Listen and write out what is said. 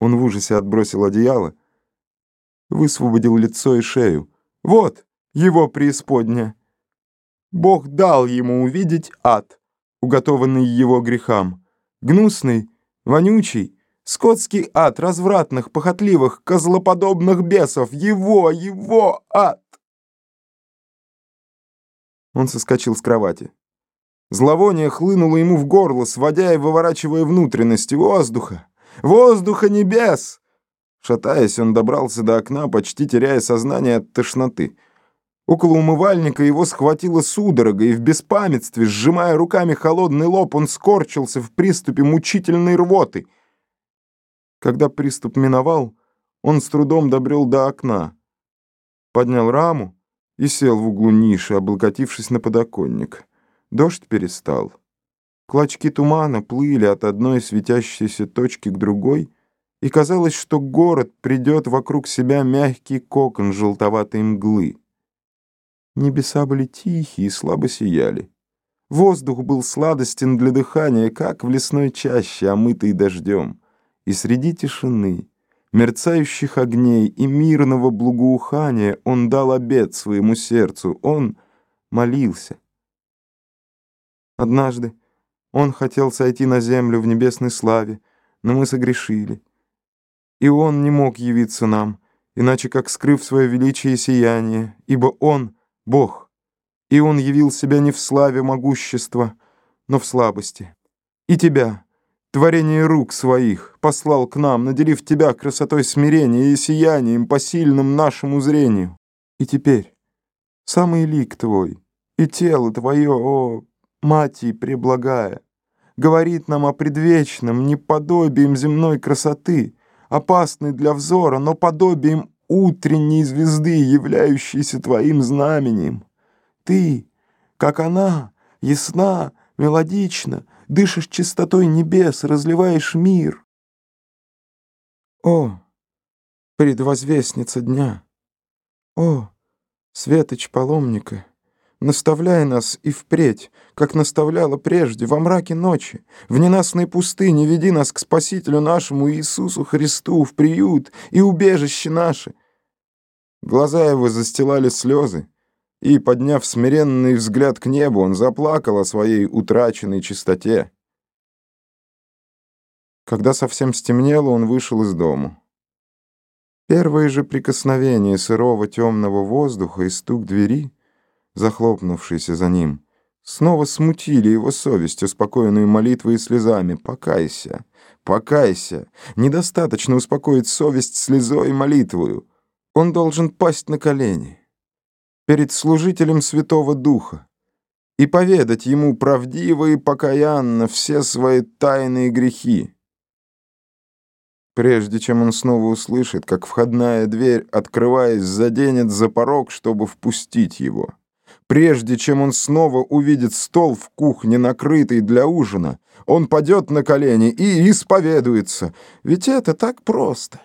Он в ужасе отбросил одеяло, высвободил лицо и шею. Вот его преисподня. Бог дал ему увидеть ад, уготованный его грехам. Гнусный, вонючий, скотский ад развратных, похотливых, козлоподобных бесов. Его, его ад! Он соскочил с кровати. Зловоние хлынуло ему в горло, сводя и выворачивая внутренности воздуха. Воздуха небес! Шатаясь, он добрался до окна, почти теряя сознание от тошноты. Около умывальника его схватило судорога, и в беспамятстве, сжимая руками холодный лоб, он скорчился в приступе мучительной рвоты. Когда приступ миновал, он с трудом добрел до окна, поднял раму и сел в углу ниши, облокотившись на подоконник. Дождь перестал. Клочки тумана плыли от одной светящейся точки к другой, и казалось, что город придет вокруг себя мягкий кокон желтоватой мглы. Небеса были тихие и слабо сияли. Воздух был сладостен для дыхания, как в лесной чаще, омытый дождем. И среди тишины, мерцающих огней и мирного благоухания он дал обет своему сердцу, он молился. Однажды он хотел сойти на землю в небесной славе, но мы согрешили. И он не мог явиться нам, иначе как скрыв свое величие и сияние, ибо он — Бог, и он явил себя не в славе могущества, но в слабости. И тебя, творение рук своих, послал к нам, наделив тебя красотой смирения и сиянием, посильным нашему зрению. И теперь самый лик твой и тело твое, о, Мати преблагая, говорит нам о предвечном, неподобием земной красоты, опасной для взора, но подобием утренней звезды, являющейся твоим знаменем. Ты, как она, ясна, мелодична, дышишь чистотой небес, разливаешь мир. О, предвозвестница дня! О, светоч паломника! Наставляй нас и впредь, как наставляла прежде, во мраке ночи, в ненастной пустыне веди нас к Спасителю нашему Иисусу Христу в приют и убежище наше». Глаза его застилали слезы, и, подняв смиренный взгляд к небу, он заплакал о своей утраченной чистоте. Когда совсем стемнело, он вышел из дому. Первое же прикосновение сырого темного воздуха и стук двери — захлопнувшиеся за ним, снова смутили его совесть, успокоенную молитвой и слезами. «Покайся, покайся! Недостаточно успокоить совесть слезой и молитвою. Он должен пасть на колени перед служителем Святого Духа и поведать ему правдиво и покаянно все свои тайные грехи. Прежде чем он снова услышит, как входная дверь, открываясь, заденет за порог, чтобы впустить его. Прежде чем он снова увидит стол в кухне, накрытый для ужина, он падет на колени и исповедуется. Ведь это так просто.